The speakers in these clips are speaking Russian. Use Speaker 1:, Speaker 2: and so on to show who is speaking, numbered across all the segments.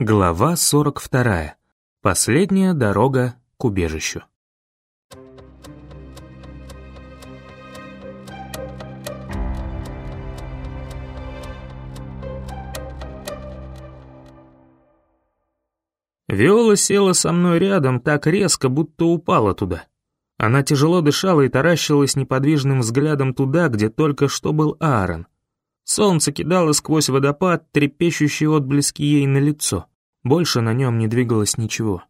Speaker 1: Глава 42. Последняя дорога к убежищу. Виола села со мной рядом так резко, будто упала туда. Она тяжело дышала и таращилась неподвижным взглядом туда, где только что был Аарон. Солнце кидало сквозь водопад трепещущие отблески ей на лицо. Больше на нем не двигалось ничего.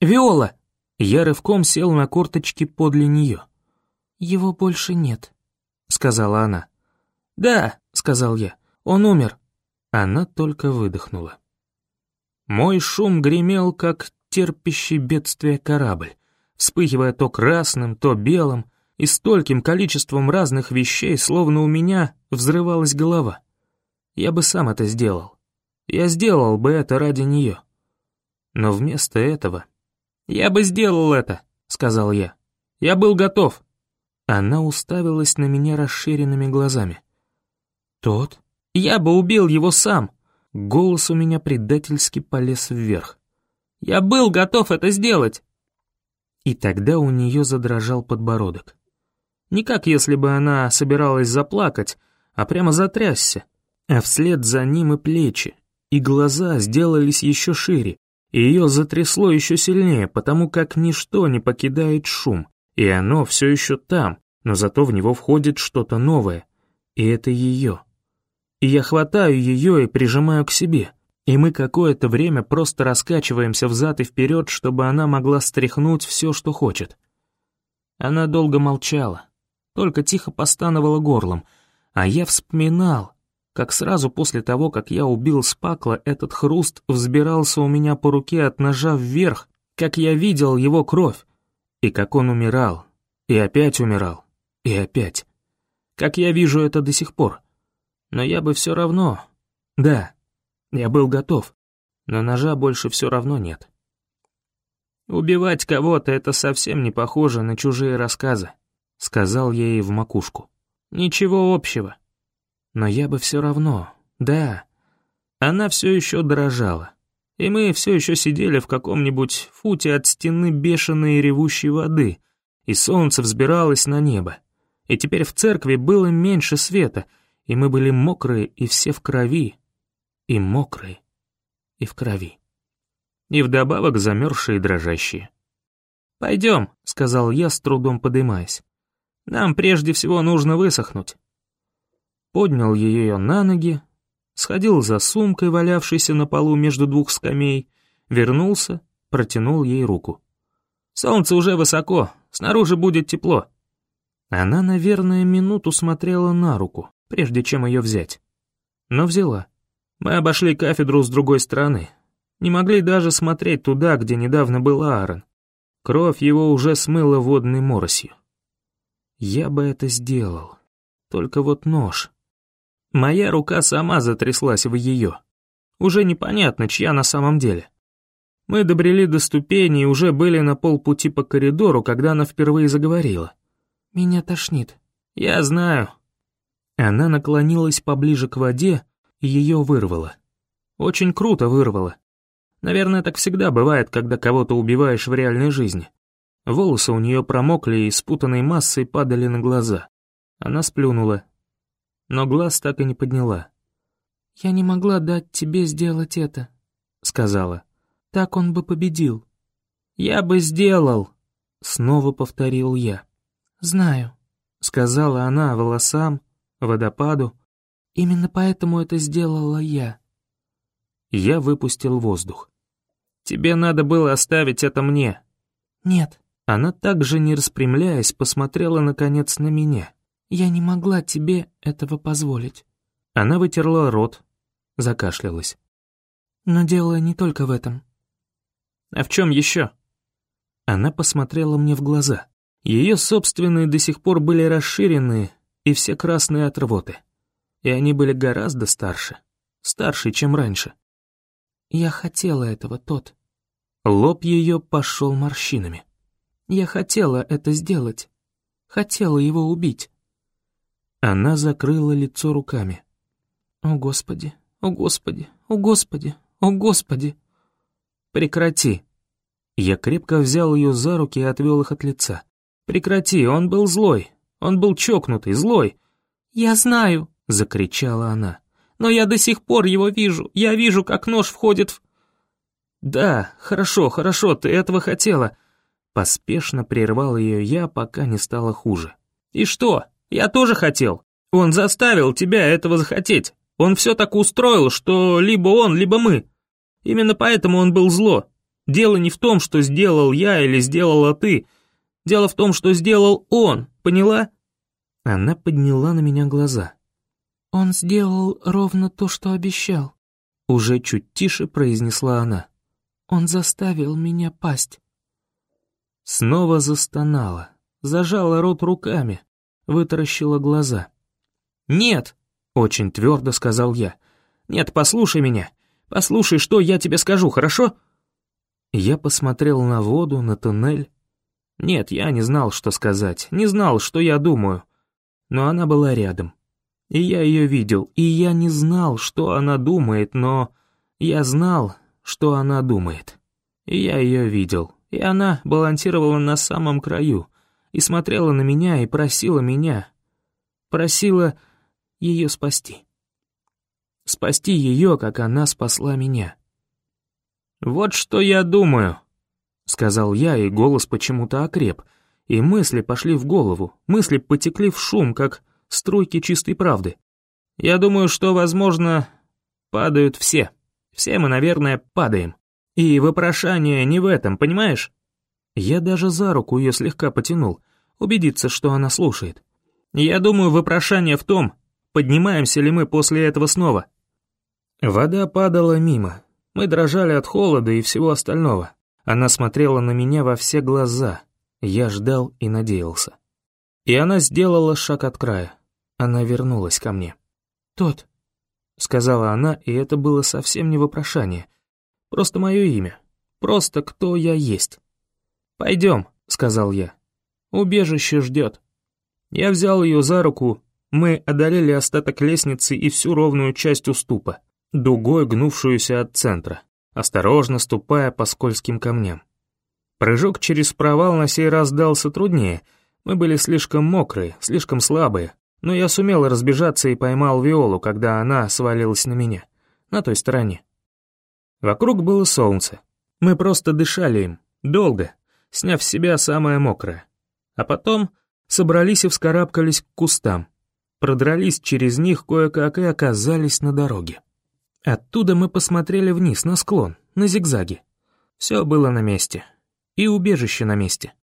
Speaker 1: «Виола!» Я рывком сел на корточки подле нее. «Его больше нет», — сказала она. «Да», — сказал я, — «он умер». Она только выдохнула. Мой шум гремел, как терпящий бедствие корабль, вспыхивая то красным, то белым, и стольким количеством разных вещей, словно у меня взрывалась голова. Я бы сам это сделал. Я сделал бы это ради нее. Но вместо этого... «Я бы сделал это», — сказал я. «Я был готов». Она уставилась на меня расширенными глазами. «Тот? Я бы убил его сам!» Голос у меня предательски полез вверх. «Я был готов это сделать!» И тогда у нее задрожал подбородок. Не как если бы она собиралась заплакать, а прямо затрясся, а вслед за ним и плечи, и глаза сделались еще шире, и ее затрясло еще сильнее, потому как ничто не покидает шум, и оно все еще там, но зато в него входит что-то новое, и это ее и я хватаю ее и прижимаю к себе. И мы какое-то время просто раскачиваемся взад и вперед, чтобы она могла стряхнуть все, что хочет. Она долго молчала, только тихо постановала горлом, а я вспоминал, как сразу после того, как я убил Спакла, этот хруст взбирался у меня по руке от ножа вверх, как я видел его кровь, и как он умирал, и опять умирал, и опять. Как я вижу это до сих пор. Но я бы все равно... Да, я был готов, но ножа больше все равно нет. «Убивать кого-то — это совсем не похоже на чужие рассказы», — сказал я ей в макушку. «Ничего общего. Но я бы все равно, да». Она все еще дрожала, и мы все еще сидели в каком-нибудь футе от стены бешеной ревущей воды, и солнце взбиралось на небо. И теперь в церкви было меньше света — и мы были мокрые и все в крови, и мокрые, и в крови. И вдобавок замерзшие и дрожащие. «Пойдем», — сказал я, с трудом подымаясь. «Нам прежде всего нужно высохнуть». Поднял ее на ноги, сходил за сумкой, валявшейся на полу между двух скамей, вернулся, протянул ей руку. «Солнце уже высоко, снаружи будет тепло». Она, наверное, минуту смотрела на руку, прежде чем ее взять. Но взяла. Мы обошли кафедру с другой стороны. Не могли даже смотреть туда, где недавно был Аарон. Кровь его уже смыла водной моросью. Я бы это сделал. Только вот нож. Моя рука сама затряслась в ее. Уже непонятно, чья на самом деле. Мы добрели до ступени и уже были на полпути по коридору, когда она впервые заговорила. «Меня тошнит». «Я знаю», она наклонилась поближе к воде и ее вырвала. Очень круто вырвала. Наверное, так всегда бывает, когда кого-то убиваешь в реальной жизни. Волосы у нее промокли и спутанной массой падали на глаза. Она сплюнула, но глаз так и не подняла. «Я не могла дать тебе сделать это», — сказала. «Так он бы победил». «Я бы сделал», — снова повторил я. «Знаю», — сказала она волосам, водопаду. Именно поэтому это сделала я. Я выпустил воздух. Тебе надо было оставить это мне. Нет. Она также, не распрямляясь, посмотрела наконец на меня. Я не могла тебе этого позволить. Она вытерла рот, закашлялась. Но дело не только в этом. А в чем еще? Она посмотрела мне в глаза. Ее собственные до сих пор были расширены, и все красные от рвоты. И они были гораздо старше, старше, чем раньше. Я хотела этого, тот. Лоб ее пошел морщинами. Я хотела это сделать. Хотела его убить. Она закрыла лицо руками. «О, Господи! О, Господи! О, Господи!
Speaker 2: О, Господи!»
Speaker 1: «Прекрати!» Я крепко взял ее за руки и отвел их от лица. «Прекрати, он был злой, он был чокнутый, злой».
Speaker 2: «Я знаю!» — закричала она. «Но я до сих пор его вижу, я вижу, как нож входит в...»
Speaker 1: «Да, хорошо, хорошо, ты этого хотела». Поспешно прервал ее я, пока не стало хуже. «И что? Я тоже хотел. Он заставил тебя этого захотеть. Он все так устроил, что либо он, либо мы. Именно поэтому он был зло. Дело не в том, что сделал я или сделала ты. Дело в том, что сделал он, поняла?» Она подняла на меня глаза.
Speaker 2: «Он сделал ровно то, что обещал», —
Speaker 1: уже чуть тише произнесла она.
Speaker 2: «Он заставил меня пасть».
Speaker 1: Снова застонала, зажала рот руками, вытаращила глаза. «Нет!» — очень твердо сказал я. «Нет, послушай меня. Послушай, что я тебе скажу, хорошо?» Я посмотрел на воду, на туннель. Нет, я не знал, что сказать, не знал, что я думаю. Но она была рядом. И я ее видел, и я не знал, что она думает, но я знал, что она думает. И я ее видел, и она балансировала на самом краю, и смотрела на меня, и просила меня, просила ее спасти. Спасти ее, как она спасла меня. «Вот что я думаю», — сказал я, и голос почему-то окреп, и мысли пошли в голову, мысли потекли в шум, как струйки чистой правды. «Я думаю, что, возможно, падают все. Все мы, наверное, падаем. И вопрошание не в этом, понимаешь?» Я даже за руку ее слегка потянул, убедиться, что она слушает. «Я думаю, вопрошание в том, поднимаемся ли мы после этого снова». Вода падала мимо, мы дрожали от холода и всего остального. Она смотрела на меня во все глаза. Я ждал и надеялся. И она сделала шаг от края. Она вернулась ко мне.
Speaker 2: «Тот», — сказала она, и это было совсем не вопрошание. Просто мое имя. Просто кто я есть.
Speaker 1: «Пойдем», — сказал я. «Убежище ждет». Я взял ее за руку, мы одолели остаток лестницы и всю ровную часть уступа дугой гнувшуюся от центра, осторожно ступая по скользким камням. Прыжок через провал на сей раз дался труднее, мы были слишком мокрые, слишком слабые, но я сумел разбежаться и поймал Виолу, когда она свалилась на меня, на той стороне. Вокруг было солнце. Мы просто дышали им, долго, сняв с себя самое мокрое. А потом собрались и вскарабкались к кустам, продрались через них кое-как и оказались на дороге. Оттуда мы посмотрели вниз, на склон, на зигзаги. Все было на месте. И убежище на месте.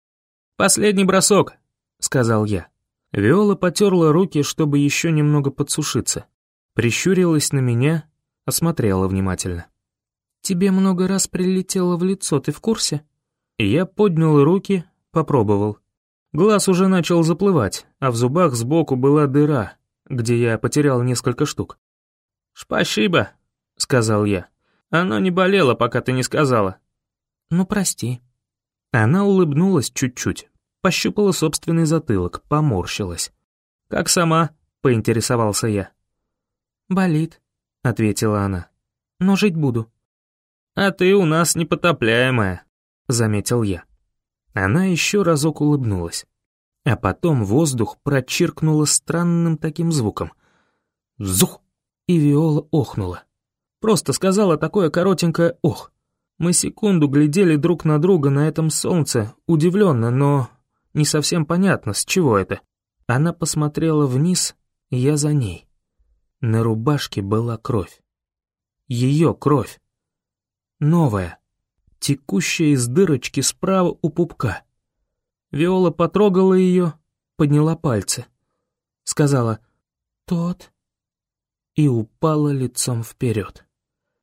Speaker 1: «Последний бросок», — сказал я. Виола потерла руки, чтобы еще немного подсушиться. Прищурилась на меня, осмотрела внимательно.
Speaker 2: «Тебе много раз прилетело в лицо, ты в курсе?»
Speaker 1: Я поднял руки, попробовал. Глаз уже начал заплывать, а в зубах сбоку была дыра, где я потерял несколько штук. «Спасибо», — сказал я. «Оно не болело, пока ты не сказала».
Speaker 2: «Ну, прости».
Speaker 1: Она улыбнулась чуть-чуть, пощупала собственный затылок, поморщилась. «Как сама?» — поинтересовался я.
Speaker 2: «Болит», — ответила она. «Но жить буду».
Speaker 1: «А ты у нас непотопляемая», — заметил я. Она еще разок улыбнулась. А потом воздух прочиркнуло странным таким звуком. Взух! И Виола охнула. Просто сказала такое коротенькое «ох». Мы секунду глядели друг на друга на этом солнце, удивленно, но не совсем понятно, с чего это. Она посмотрела вниз, я за ней. На рубашке была кровь. Ее кровь. Новая, текущая из дырочки справа у пупка. Виола потрогала ее, подняла пальцы. Сказала «Тот» и упала лицом вперед.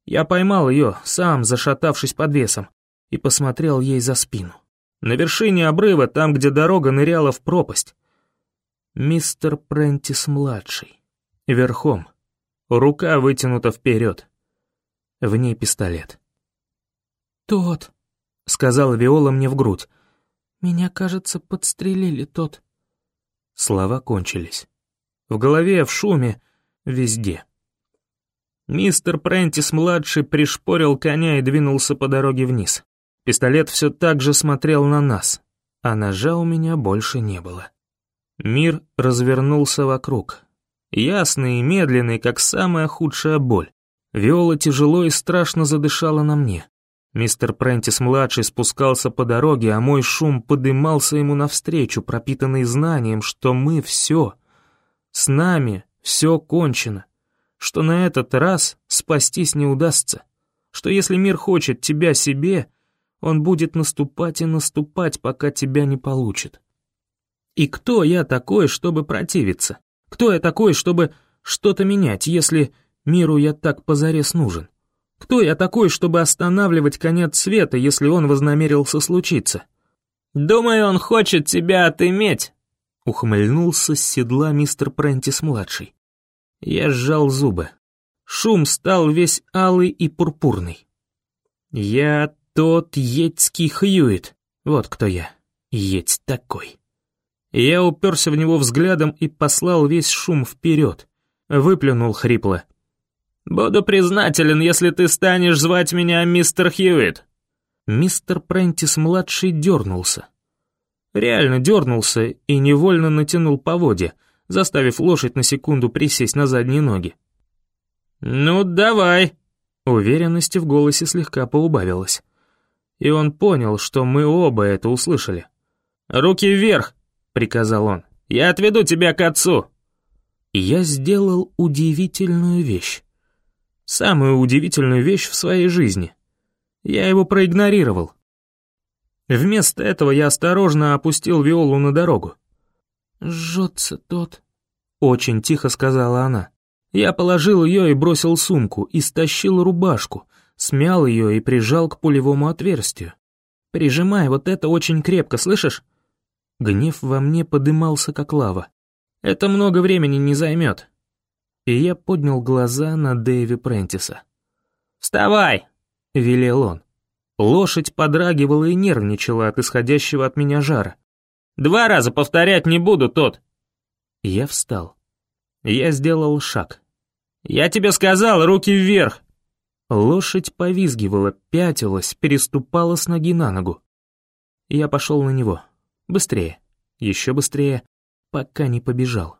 Speaker 1: Я поймал ее, сам зашатавшись под весом, и посмотрел ей за спину. На вершине обрыва, там, где дорога ныряла в пропасть. Мистер Прентис-младший. Верхом. Рука вытянута вперед. В ней пистолет.
Speaker 2: «Тот», —
Speaker 1: сказала Виола мне в грудь.
Speaker 2: «Меня, кажется, подстрелили, тот».
Speaker 1: Слова кончились. В голове, в шуме, везде. Мистер Прентис-младший пришпорил коня и двинулся по дороге вниз. Пистолет все так же смотрел на нас, а ножа у меня больше не было. Мир развернулся вокруг. Ясный и медленный, как самая худшая боль. Виола тяжело и страшно задышала на мне. Мистер Прентис-младший спускался по дороге, а мой шум подымался ему навстречу, пропитанный знанием, что мы все, с нами все кончено, что на этот раз спастись не удастся, что если мир хочет тебя себе, он будет наступать и наступать, пока тебя не получит. И кто я такой, чтобы противиться? Кто я такой, чтобы что-то менять, если миру я так позарез нужен? Кто я такой, чтобы останавливать конец света, если он вознамерился случиться? «Думаю, он хочет тебя отыметь», — ухмыльнулся с седла мистер Прентис-младший. Я сжал зубы. Шум стал весь алый и пурпурный. «Я тот едьский Хьюит. Вот кто я. Едь такой». Я уперся в него взглядом и послал весь шум вперед. Выплюнул хрипло. «Буду признателен, если ты станешь звать меня мистер Хьюит». Мистер Прентис-младший дернулся. Реально дернулся и невольно натянул поводья, заставив лошадь на секунду присесть на задние ноги. «Ну, давай!» Уверенности в голосе слегка поубавилось. И он понял, что мы оба это услышали. «Руки вверх!» — приказал он. «Я отведу тебя к отцу!» И я сделал удивительную вещь. Самую удивительную вещь в своей жизни. Я его проигнорировал. Вместо этого я осторожно опустил Виолу на дорогу. «Жжется тот», — очень тихо сказала она. Я положил ее и бросил сумку, и стащил рубашку, смял ее и прижал к пулевому отверстию. «Прижимай вот это очень крепко, слышишь?» Гнев во мне подымался, как лава. «Это много времени не займет и я поднял глаза на Дэви Прентиса. «Вставай!» — велел он. Лошадь подрагивала и нервничала от исходящего от меня жара. «Два раза повторять не буду, тот!» Я встал. Я сделал шаг. «Я тебе сказал, руки вверх!» Лошадь повизгивала, пятилась, переступала с ноги на ногу. Я пошел на него. Быстрее, еще быстрее, пока не побежал.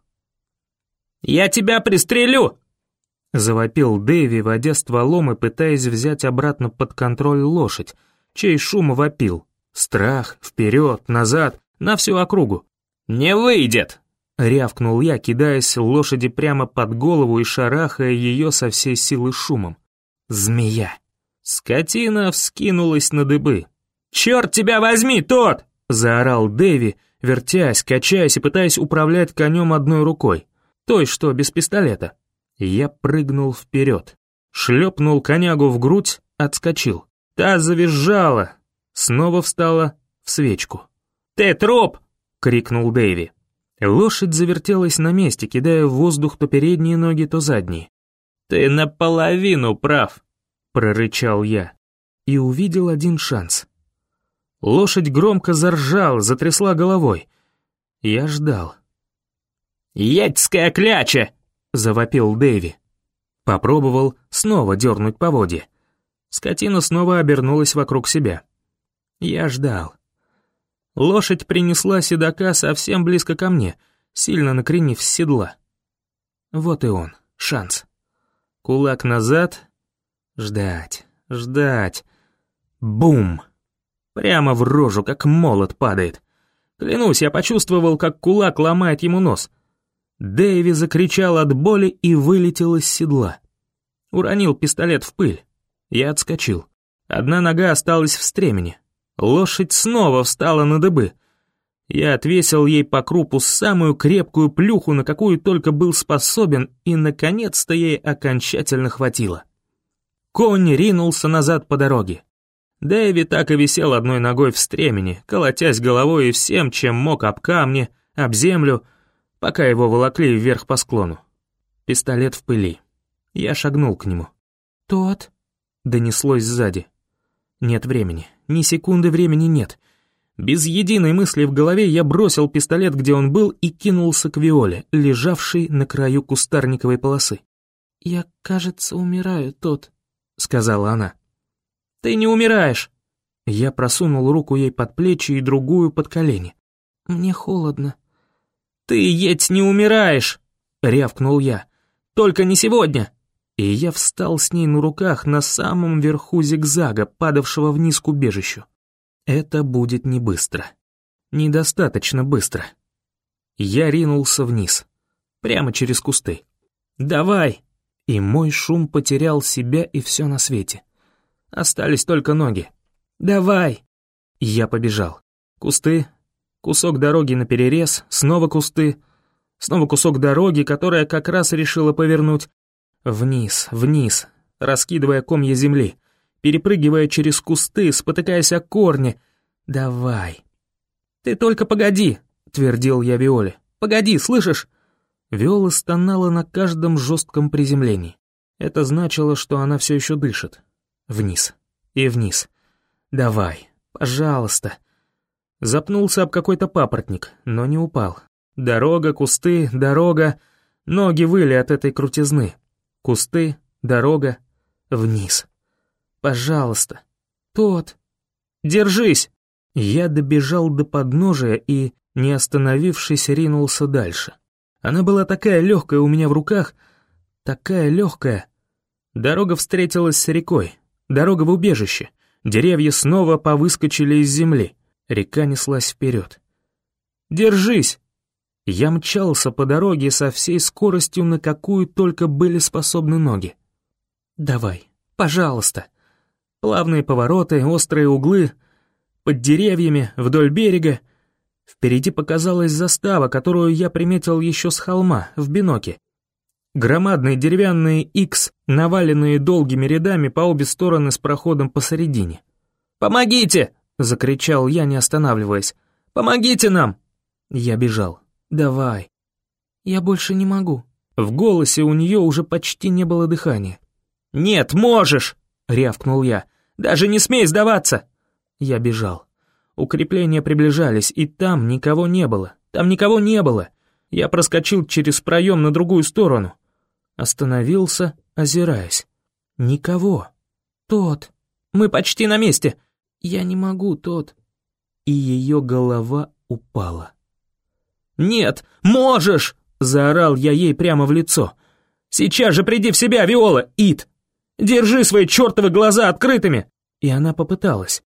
Speaker 1: «Я тебя пристрелю!» Завопил Дэви, водя стволом и пытаясь взять обратно под контроль лошадь, чей шум вопил. Страх, вперед, назад, на всю округу. «Не выйдет!» Рявкнул я, кидаясь лошади прямо под голову и шарахая ее со всей силы шумом. Змея. Скотина вскинулась на дыбы. «Черт тебя возьми, тот!» Заорал Дэви, вертясь, качаясь и пытаясь управлять конем одной рукой той, что без пистолета. Я прыгнул вперед, шлепнул конягу в грудь, отскочил. Та завизжала, снова встала в свечку. «Ты труп!» — крикнул Дэйви. Лошадь завертелась на месте, кидая в воздух то передние ноги, то задние. «Ты наполовину прав!» — прорычал я. И увидел один шанс. Лошадь громко заржала, затрясла головой. Я ждал. «Ядьская кляча!» — завопил Дэви. Попробовал снова дернуть поводья. Скотина снова обернулась вокруг себя. Я ждал. Лошадь принесла седока совсем близко ко мне, сильно накренив с седла. Вот и он, шанс. Кулак назад. Ждать, ждать. Бум! Прямо в рожу, как молот падает. Клянусь, я почувствовал, как кулак ломает ему нос. Дэйви закричал от боли и вылетел из седла. Уронил пистолет в пыль. Я отскочил. Одна нога осталась в стремени. Лошадь снова встала на дыбы. Я отвесил ей по крупу самую крепкую плюху, на какую только был способен, и, наконец-то, ей окончательно хватило. Конь ринулся назад по дороге. Дэви так и висел одной ногой в стремени, колотясь головой и всем, чем мог об камни, об землю — пока его волокли вверх по склону. Пистолет в пыли. Я шагнул к нему. «Тот?» — донеслось сзади. «Нет времени. Ни секунды времени нет». Без единой мысли в голове я бросил пистолет, где он был, и кинулся к Виоле, лежавшей на краю кустарниковой полосы.
Speaker 2: «Я, кажется, умираю, тот», — сказала она. «Ты не умираешь!» Я просунул руку ей под плечи и другую под колени. «Мне холодно». «Ты, едь, не умираешь!» — рявкнул я. «Только не сегодня!» И я встал с ней на руках на самом верху зигзага, падавшего вниз к убежищу. Это будет не быстро. Недостаточно быстро. Я ринулся вниз, прямо через кусты. «Давай!» И мой шум потерял себя и все на свете. Остались только ноги. «Давай!» Я побежал. Кусты, кусок дороги на перерез, снова кусты, снова кусок дороги, которая как раз решила повернуть. Вниз, вниз, раскидывая комья земли, перепрыгивая через кусты, спотыкаясь о корни. «Давай!» «Ты только погоди!» — твердил я Виоле. «Погоди, слышишь?» Виола стонала на каждом жестком приземлении. Это значило, что она все еще дышит. Вниз. И вниз. «Давай, пожалуйста». Запнулся об какой-то папоротник, но не упал. Дорога, кусты, дорога. Ноги выли от этой крутизны. Кусты, дорога, вниз. «Пожалуйста». «Тот». «Держись!» Я добежал до подножия и, не остановившись, ринулся дальше. Она была такая легкая у меня в руках, такая легкая. Дорога встретилась с рекой, дорога в убежище. Деревья снова повыскочили из земли. Река неслась вперед. «Держись!» Я мчался по дороге со всей скоростью, на какую только были способны ноги. «Давай, пожалуйста!» Плавные повороты, острые углы, под деревьями, вдоль берега. Впереди показалась застава, которую я приметил еще с холма, в биноке. Громадные деревянные X, наваленные долгими рядами по обе стороны с проходом посередине. «Помогите!» — закричал я, не останавливаясь. «Помогите нам!» Я бежал. «Давай». «Я больше не могу». В голосе у нее уже почти не было дыхания. «Нет, можешь!» — рявкнул я. «Даже не смей сдаваться!» Я бежал. Укрепления приближались, и там никого не было. Там никого не было. Я проскочил через проем на другую сторону. Остановился, озираясь. Никого. Тот. Мы почти на месте. Я не могу, тот. И ее голова упала. «Нет, можешь!» — заорал я ей прямо в лицо. «Сейчас же приди в себя, Виола, Ит! Держи свои чертовы глаза открытыми!» И она попыталась.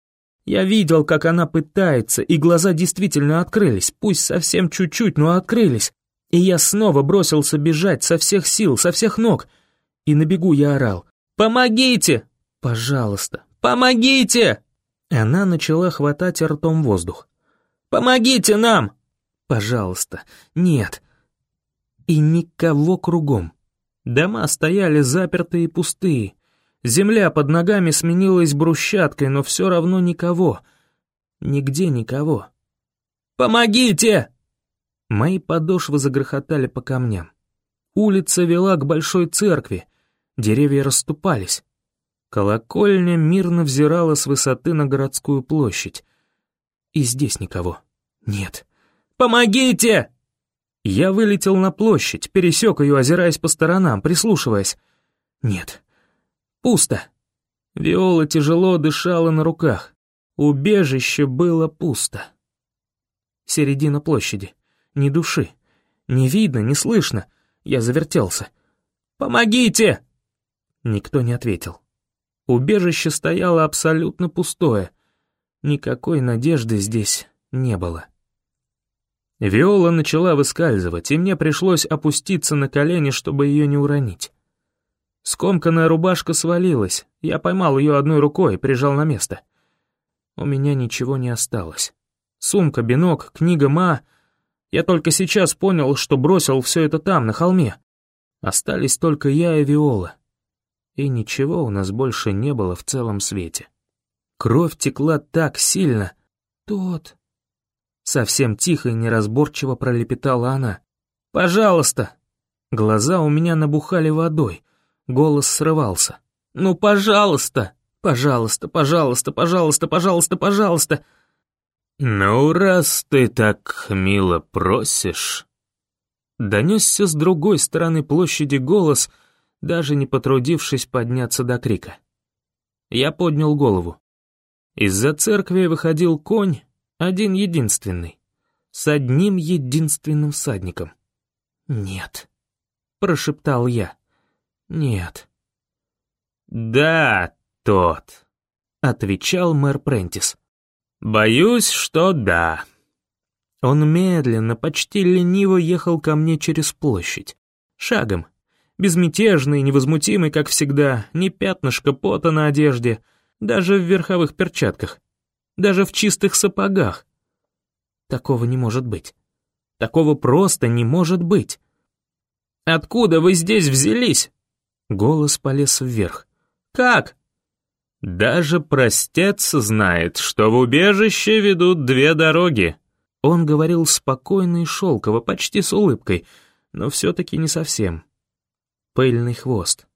Speaker 2: Я видел, как она пытается, и глаза действительно открылись, пусть совсем чуть-чуть, но открылись. И я снова бросился бежать со всех сил, со всех ног. И на бегу я орал. «Помогите! Пожалуйста, помогите!» Она начала хватать ртом воздух. «Помогите нам!» «Пожалуйста, нет!» И никого кругом. Дома стояли запертые и пустые. Земля под ногами сменилась брусчаткой, но все равно никого. Нигде никого. «Помогите!» Мои подошвы загрохотали по камням. Улица вела к большой церкви, деревья расступались. Колокольня мирно взирала с высоты на городскую площадь. И здесь никого. Нет. «Помогите!» Я вылетел на площадь, пересек ее, озираясь по сторонам, прислушиваясь. Нет. Пусто. Виола тяжело дышала на руках. Убежище было пусто. Середина площади. Ни души. Не видно, не слышно. Я завертелся. «Помогите!» Никто не ответил. Убежище стояло абсолютно пустое. Никакой надежды здесь не было. Виола начала выскальзывать, и мне пришлось опуститься на колени, чтобы ее не уронить. Скомканная рубашка свалилась, я поймал ее одной рукой и прижал на место. У меня ничего не осталось. Сумка, бинок, книга Ма я только сейчас понял, что бросил все это там, на холме. Остались только я и Виола. И ничего у нас больше не было в целом свете. Кровь текла так сильно. «Тот...» Совсем тихо и неразборчиво пролепетала она. «Пожалуйста!» Глаза у меня набухали водой, голос срывался. «Ну, пожалуйста! Пожалуйста, пожалуйста, пожалуйста, пожалуйста, пожалуйста!»
Speaker 1: «Ну, раз ты так мило просишь...»
Speaker 2: Донесся с другой стороны площади голос,
Speaker 1: даже не потрудившись подняться до крика. Я поднял голову. Из-за церкви выходил конь, один единственный, с одним единственным всадником. «Нет», — прошептал я, — «нет». «Да, тот», — отвечал мэр Прентис. «Боюсь, что да». Он медленно, почти лениво ехал ко мне через площадь. Шагом. Безмятежный, невозмутимый, как всегда, ни пятнышко пота на одежде, даже в верховых перчатках, даже в чистых сапогах. Такого не может быть. Такого просто не может быть. «Откуда вы здесь взялись?» Голос полез вверх. «Как?» «Даже простец знает, что в убежище ведут две дороги», он говорил спокойно и шелково, почти с улыбкой, но все-таки не совсем. Пыльный хвост.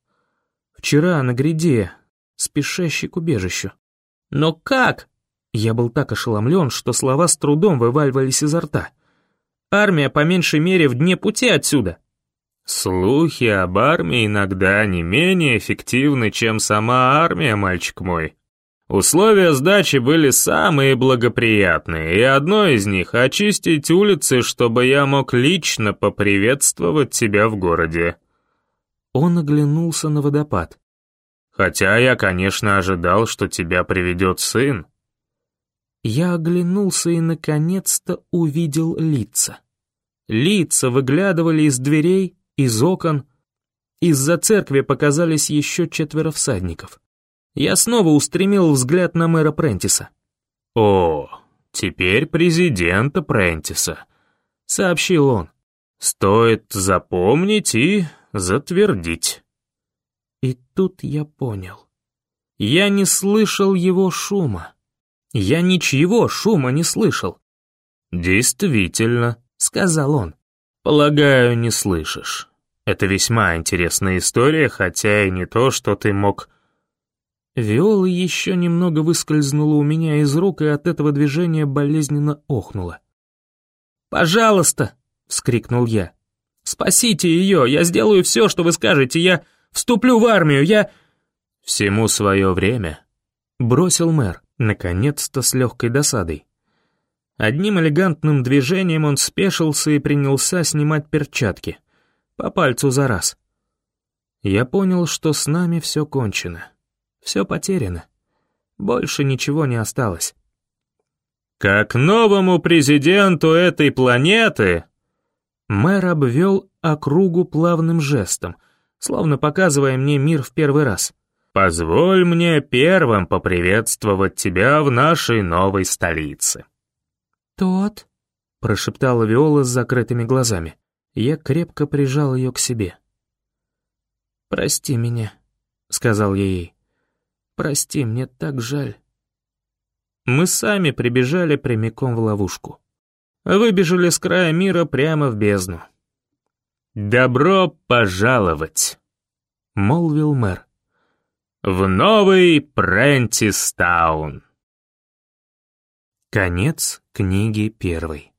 Speaker 1: Вчера на гряде, спешащий к убежищу. «Но как?» Я был так ошеломлен, что слова с трудом вываливались изо рта. «Армия, по меньшей мере, в дне пути отсюда». «Слухи об армии иногда не менее эффективны, чем сама армия, мальчик мой», Условия сдачи были самые благоприятные, и одно из них — очистить улицы, чтобы я мог лично поприветствовать тебя в городе. Он оглянулся на водопад. Хотя я, конечно, ожидал, что тебя приведет сын. Я оглянулся и, наконец-то, увидел лица. Лица выглядывали из дверей, из окон. Из-за церкви показались еще четверо всадников. Я снова устремил взгляд на мэра Прентиса. «О, теперь президента Прентиса», — сообщил он. «Стоит запомнить и затвердить». И тут я понял. Я не слышал его шума. Я ничего шума не слышал. «Действительно», — сказал он. «Полагаю, не слышишь. Это весьма интересная история, хотя и не то, что ты мог Виола еще немного выскользнула у меня из рук и от этого движения болезненно охнула. «Пожалуйста!» — вскрикнул я. «Спасите ее! Я сделаю все, что вы скажете! Я вступлю в армию! Я...» «Всему свое время», — бросил мэр, наконец-то с легкой досадой. Одним элегантным движением он спешился и принялся снимать перчатки. По пальцу за раз. Я понял, что с нами все кончено. Все потеряно. Больше ничего не осталось. «Как новому президенту этой планеты...» Мэр обвел округу плавным жестом, словно показывая мне мир в первый раз. «Позволь мне первым поприветствовать тебя в нашей новой столице».
Speaker 2: «Тот?» — прошептала Виола с закрытыми глазами. Я крепко прижал ее к себе. «Прости меня», — сказал я ей. Прости, мне так жаль. Мы сами прибежали прямиком в ловушку. Выбежали с края мира прямо в бездну.
Speaker 1: «Добро пожаловать», — молвил мэр, — «в новый Прентистаун».
Speaker 2: Конец книги первой.